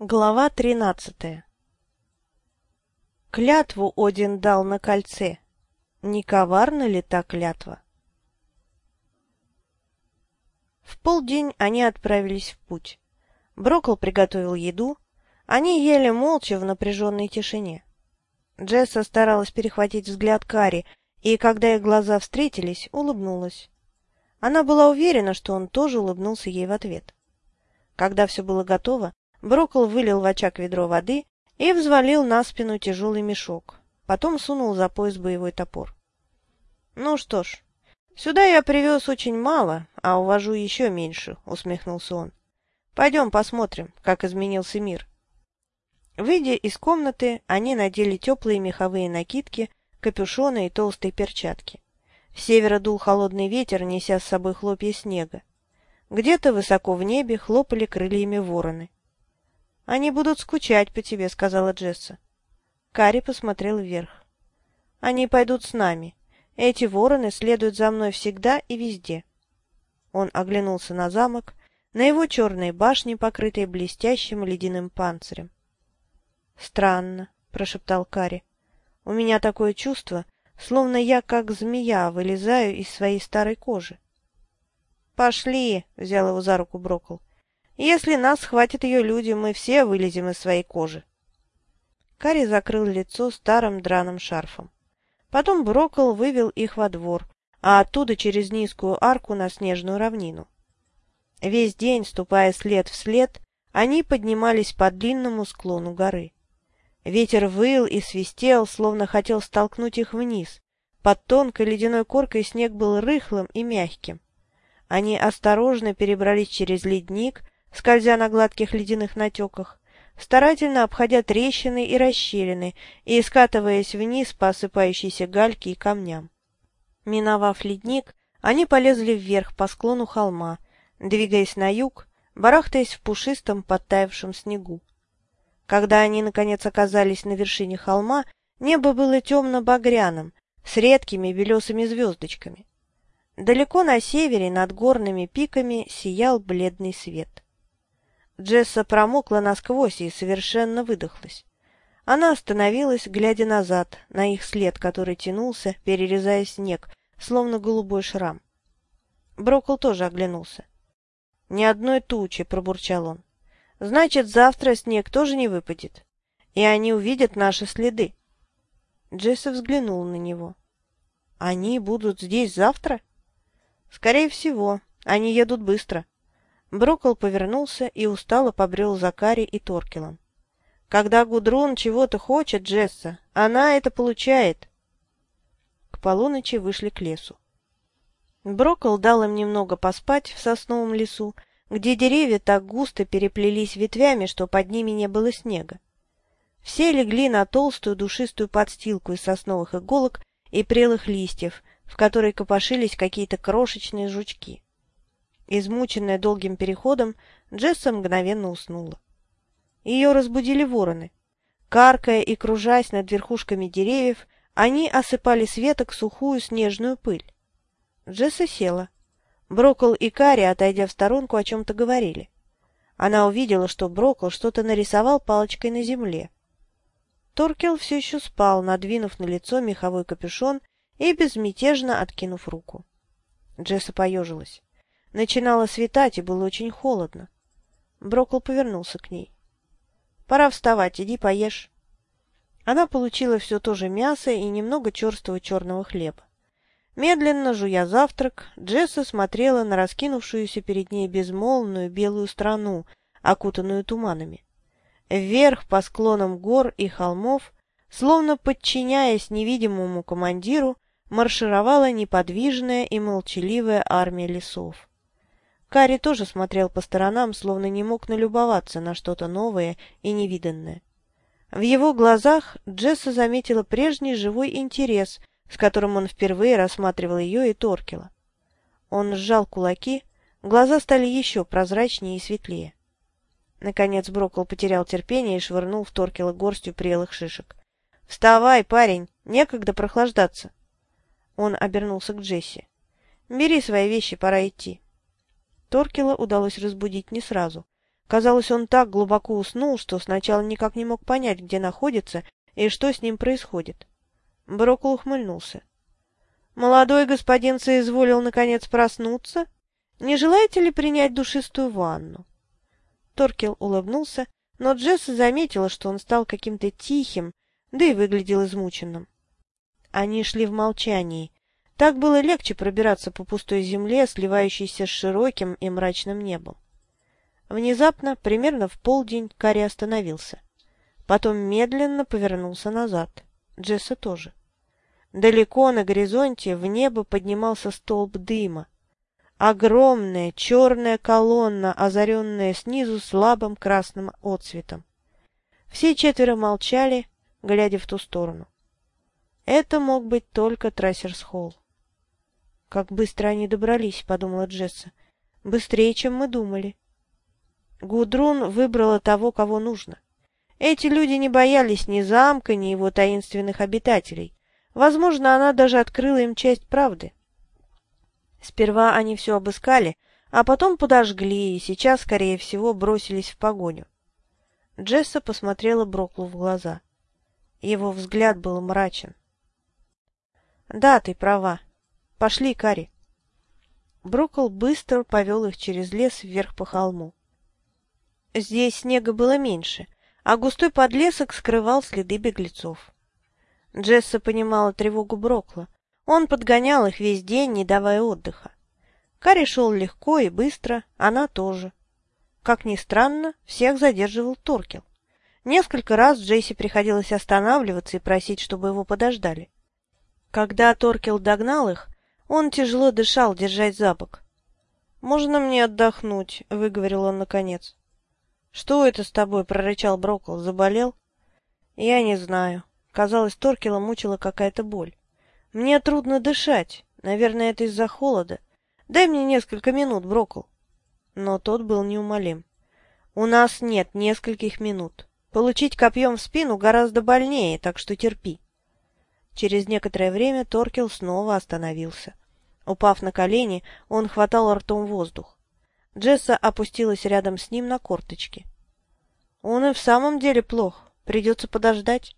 Глава тринадцатая Клятву Один дал на кольце. Не коварна ли та клятва? В полдень они отправились в путь. Брокол приготовил еду. Они ели молча в напряженной тишине. Джесса старалась перехватить взгляд Кари, и, когда их глаза встретились, улыбнулась. Она была уверена, что он тоже улыбнулся ей в ответ. Когда все было готово, Брокол вылил в очаг ведро воды и взвалил на спину тяжелый мешок. Потом сунул за пояс боевой топор. — Ну что ж, сюда я привез очень мало, а увожу еще меньше, — усмехнулся он. — Пойдем посмотрим, как изменился мир. Выйдя из комнаты, они надели теплые меховые накидки, капюшоны и толстые перчатки. С севера дул холодный ветер, неся с собой хлопья снега. Где-то высоко в небе хлопали крыльями вороны. — Они будут скучать по тебе, — сказала Джесса. Кари посмотрел вверх. — Они пойдут с нами. Эти вороны следуют за мной всегда и везде. Он оглянулся на замок, на его черные башни, покрытые блестящим ледяным панцирем. — Странно, — прошептал Кари. — У меня такое чувство, словно я, как змея, вылезаю из своей старой кожи. «Пошли!» — взял его за руку Брокл. «Если нас схватят ее люди, мы все вылезем из своей кожи». Карри закрыл лицо старым драным шарфом. Потом Брокл вывел их во двор, а оттуда через низкую арку на снежную равнину. Весь день, ступая след в след, они поднимались по длинному склону горы. Ветер выл и свистел, словно хотел столкнуть их вниз. Под тонкой ледяной коркой снег был рыхлым и мягким. Они осторожно перебрались через ледник, скользя на гладких ледяных натеках, старательно обходя трещины и расщелины и скатываясь вниз по осыпающейся гальке и камням. Миновав ледник, они полезли вверх по склону холма, двигаясь на юг, барахтаясь в пушистом подтаявшем снегу. Когда они, наконец, оказались на вершине холма, небо было темно-багряным, с редкими белесыми звездочками. Далеко на севере над горными пиками сиял бледный свет. Джесса промокла насквозь и совершенно выдохлась. Она остановилась, глядя назад, на их след, который тянулся, перерезая снег, словно голубой шрам. Брокл тоже оглянулся. «Ни одной тучи», — пробурчал он. «Значит, завтра снег тоже не выпадет, и они увидят наши следы». Джесса взглянул на него. «Они будут здесь завтра?» «Скорее всего. Они едут быстро». Брокол повернулся и устало побрел за Кари и Торкелом. «Когда Гудрун чего-то хочет, Джесса, она это получает». К полуночи вышли к лесу. Брокол дал им немного поспать в сосновом лесу, где деревья так густо переплелись ветвями, что под ними не было снега. Все легли на толстую душистую подстилку из сосновых иголок и прелых листьев, в которой копошились какие-то крошечные жучки. Измученная долгим переходом, Джесса мгновенно уснула. Ее разбудили вороны. Каркая и кружась над верхушками деревьев, они осыпали с веток сухую снежную пыль. Джесса села. Брокол и Карри, отойдя в сторонку, о чем-то говорили. Она увидела, что Брокол что-то нарисовал палочкой на земле. Торкел все еще спал, надвинув на лицо меховой капюшон и безмятежно откинув руку. Джесса поежилась. Начинало светать, и было очень холодно. Брокл повернулся к ней. — Пора вставать, иди поешь. Она получила все то же мясо и немного черстого черного хлеба. Медленно, жуя завтрак, Джесса смотрела на раскинувшуюся перед ней безмолвную белую страну, окутанную туманами. Вверх по склонам гор и холмов, словно подчиняясь невидимому командиру, маршировала неподвижная и молчаливая армия лесов. Кари тоже смотрел по сторонам, словно не мог налюбоваться на что-то новое и невиданное. В его глазах Джесса заметила прежний живой интерес, с которым он впервые рассматривал ее и Торкела. Он сжал кулаки, глаза стали еще прозрачнее и светлее. Наконец Брокл потерял терпение и швырнул в Торкела горстью прелых шишек. — Вставай, парень, некогда прохлаждаться. Он обернулся к Джесси. «Бери свои вещи, пора идти». Торкела удалось разбудить не сразу. Казалось, он так глубоко уснул, что сначала никак не мог понять, где находится и что с ним происходит. Брокл ухмыльнулся. «Молодой господин соизволил, наконец, проснуться? Не желаете ли принять душистую ванну?» Торкел улыбнулся, но Джесса заметила, что он стал каким-то тихим, да и выглядел измученным. Они шли в молчании. Так было легче пробираться по пустой земле, сливающейся с широким и мрачным небом. Внезапно, примерно в полдень, Карри остановился. Потом медленно повернулся назад. Джесса тоже. Далеко на горизонте в небо поднимался столб дыма. Огромная черная колонна, озаренная снизу слабым красным отсветом. Все четверо молчали, глядя в ту сторону. Это мог быть только Трассерс-Холл. «Как быстро они добрались», — подумала Джесса. «Быстрее, чем мы думали». Гудрун выбрала того, кого нужно. Эти люди не боялись ни замка, ни его таинственных обитателей. Возможно, она даже открыла им часть правды. Сперва они все обыскали, а потом подожгли и сейчас, скорее всего, бросились в погоню. Джесса посмотрела Броклу в глаза. Его взгляд был мрачен. «Да, ты права. Пошли, Кари». Брокл быстро повел их через лес вверх по холму. Здесь снега было меньше, а густой подлесок скрывал следы беглецов. Джесса понимала тревогу Брокла. Он подгонял их весь день, не давая отдыха. Карри шел легко и быстро, она тоже. Как ни странно, всех задерживал Торкел. Несколько раз Джесси приходилось останавливаться и просить, чтобы его подождали. Когда Торкел догнал их, он тяжело дышал, держать за бок. «Можно мне отдохнуть?» — выговорил он наконец. «Что это с тобой?» — прорычал Брокл. «Заболел?» «Я не знаю». Казалось, Торкела мучила какая-то боль. «Мне трудно дышать. Наверное, это из-за холода. Дай мне несколько минут, Брокл». Но тот был неумолим. «У нас нет нескольких минут. Получить копьем в спину гораздо больнее, так что терпи». Через некоторое время Торкел снова остановился. Упав на колени, он хватал ртом воздух. Джесса опустилась рядом с ним на корточки. «Он и в самом деле плох. Придется подождать».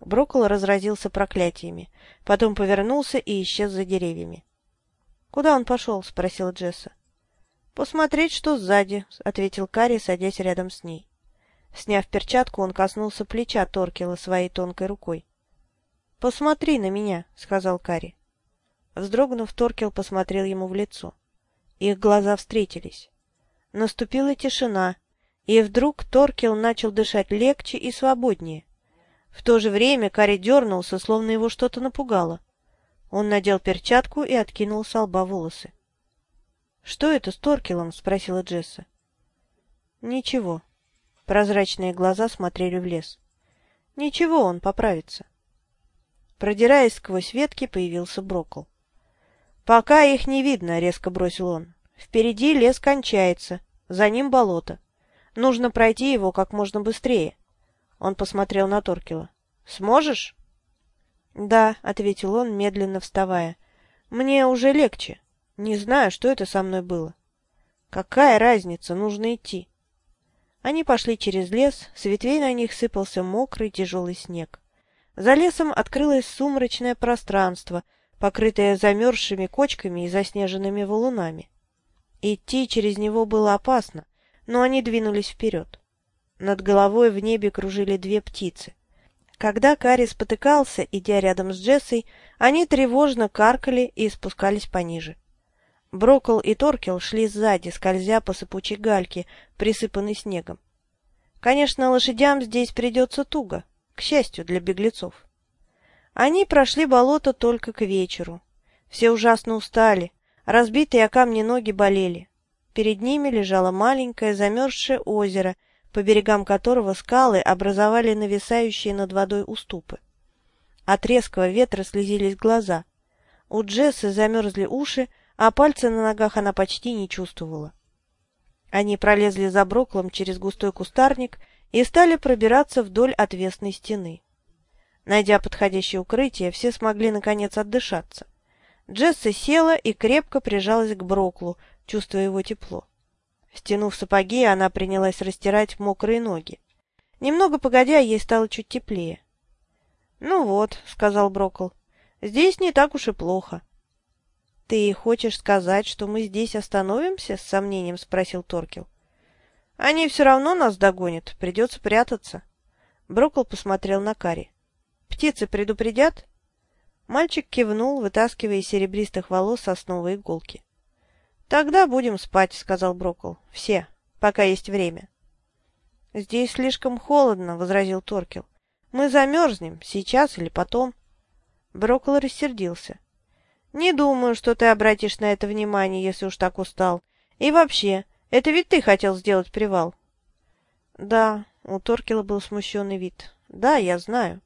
Броккол разразился проклятиями, потом повернулся и исчез за деревьями. «Куда он пошел?» — спросила Джесса. «Посмотреть, что сзади», — ответил Карри, садясь рядом с ней. Сняв перчатку, он коснулся плеча Торкела своей тонкой рукой. «Посмотри на меня», — сказал Карри. Вздрогнув, Торкел посмотрел ему в лицо. Их глаза встретились. Наступила тишина, и вдруг Торкел начал дышать легче и свободнее. В то же время Кари дернулся, словно его что-то напугало. Он надел перчатку и откинул с лба волосы. — Что это с Торкелом? — спросила Джесса. — Ничего. Прозрачные глаза смотрели в лес. — Ничего, он поправится. Продираясь сквозь ветки, появился Брокл. «Пока их не видно», — резко бросил он. «Впереди лес кончается, за ним болото. Нужно пройти его как можно быстрее». Он посмотрел на Торкила. «Сможешь?» «Да», — ответил он, медленно вставая. «Мне уже легче. Не знаю, что это со мной было». «Какая разница? Нужно идти». Они пошли через лес, с ветвей на них сыпался мокрый тяжелый снег. За лесом открылось сумрачное пространство — покрытое замерзшими кочками и заснеженными валунами. Идти через него было опасно, но они двинулись вперед. Над головой в небе кружили две птицы. Когда Карри спотыкался, идя рядом с Джессой, они тревожно каркали и спускались пониже. Брокол и Торкел шли сзади, скользя по сыпучей гальке, присыпанной снегом. Конечно, лошадям здесь придется туго, к счастью для беглецов. Они прошли болото только к вечеру. Все ужасно устали, разбитые о камни ноги болели. Перед ними лежало маленькое замерзшее озеро, по берегам которого скалы образовали нависающие над водой уступы. От резкого ветра слезились глаза. У Джессы замерзли уши, а пальцы на ногах она почти не чувствовала. Они пролезли за Броклом через густой кустарник и стали пробираться вдоль отвесной стены. Найдя подходящее укрытие, все смогли наконец отдышаться. Джесса села и крепко прижалась к Броклу, чувствуя его тепло. Стянув сапоги, она принялась растирать мокрые ноги. Немного погодя, ей стало чуть теплее. — Ну вот, — сказал Брокл, — здесь не так уж и плохо. — Ты хочешь сказать, что мы здесь остановимся? — с сомнением спросил Торкел. — Они все равно нас догонят, придется прятаться. Брокл посмотрел на Кари. — Птицы предупредят? Мальчик кивнул, вытаскивая из серебристых волос сосновые иголки. — Тогда будем спать, — сказал Брокл. — Все, пока есть время. — Здесь слишком холодно, — возразил Торкел. — Мы замерзнем, сейчас или потом. Брокл рассердился. — Не думаю, что ты обратишь на это внимание, если уж так устал. И вообще, это ведь ты хотел сделать привал. — Да, — у Торкела был смущенный вид. — Да, я знаю.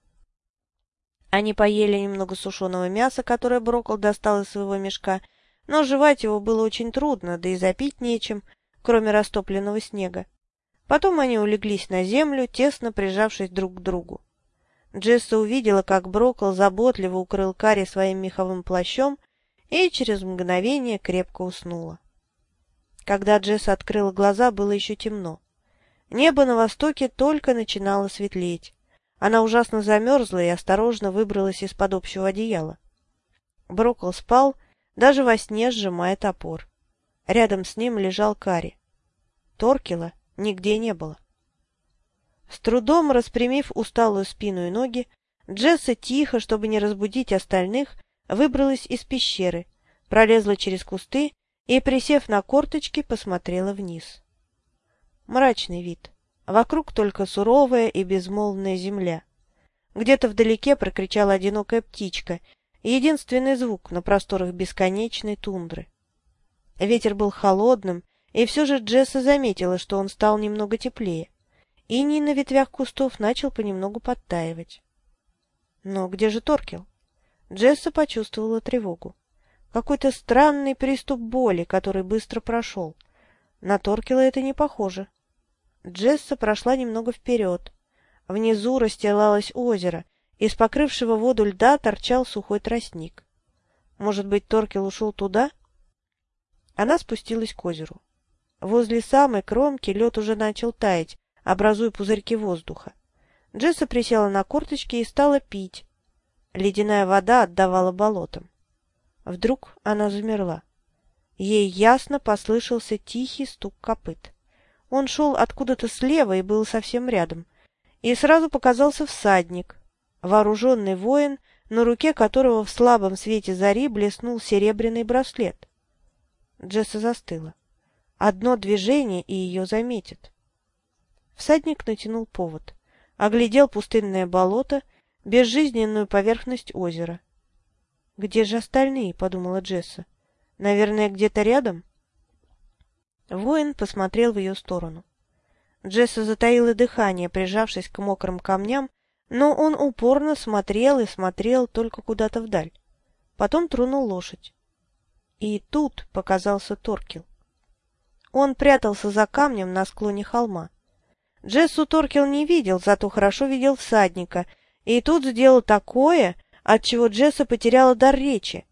Они поели немного сушеного мяса, которое Брокл достал из своего мешка, — но жевать его было очень трудно, да и запить нечем, кроме растопленного снега. Потом они улеглись на землю, тесно прижавшись друг к другу. Джесса увидела, как Брокл заботливо укрыл Карри своим меховым плащом и через мгновение крепко уснула. Когда Джесса открыла глаза, было еще темно. Небо на востоке только начинало светлеть. Она ужасно замерзла и осторожно выбралась из-под общего одеяла. Брокл спал, даже во сне сжимая топор. Рядом с ним лежал Кари. Торкила нигде не было. С трудом распрямив усталую спину и ноги, Джесса тихо, чтобы не разбудить остальных, выбралась из пещеры, пролезла через кусты и, присев на корточки, посмотрела вниз. Мрачный вид. Вокруг только суровая и безмолвная земля. Где-то вдалеке прокричала одинокая птичка, единственный звук на просторах бесконечной тундры. Ветер был холодным, и все же Джесса заметила, что он стал немного теплее. Иней на ветвях кустов начал понемногу подтаивать. Но где же Торкел? Джесса почувствовала тревогу. Какой-то странный приступ боли, который быстро прошел. На Торкела это не похоже. Джесса прошла немного вперед. Внизу расстилалось озеро, из покрывшего воду льда торчал сухой тростник. Может быть, Торкел ушел туда? Она спустилась к озеру. Возле самой кромки лед уже начал таять, образуя пузырьки воздуха. Джесса присела на корточки и стала пить. Ледяная вода отдавала болотам. Вдруг она замерла. Ей ясно послышался тихий стук копыт. Он шел откуда-то слева и был совсем рядом. И сразу показался всадник, вооруженный воин, на руке которого в слабом свете зари блеснул серебряный браслет. Джесса застыла. Одно движение, и ее заметят. Всадник натянул повод, оглядел пустынное болото, безжизненную поверхность озера. «Где же остальные?» — подумала Джесса. «Наверное, где-то рядом?» Воин посмотрел в ее сторону. Джесса затаила дыхание, прижавшись к мокрым камням, но он упорно смотрел и смотрел только куда-то вдаль. Потом тронул лошадь. И тут показался Торкел. Он прятался за камнем на склоне холма. Джессу Торкел не видел, зато хорошо видел всадника, и тут сделал такое, от чего Джесса потеряла дар речи.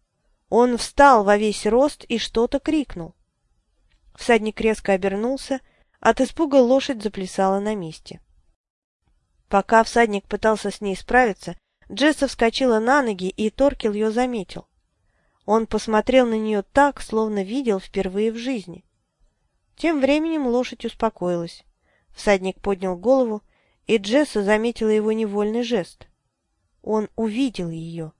Он встал во весь рост и что-то крикнул. Всадник резко обернулся, от испуга лошадь заплясала на месте. Пока всадник пытался с ней справиться, Джесса вскочила на ноги, и Торкел ее заметил. Он посмотрел на нее так, словно видел впервые в жизни. Тем временем лошадь успокоилась. Всадник поднял голову, и Джесса заметила его невольный жест. Он увидел ее.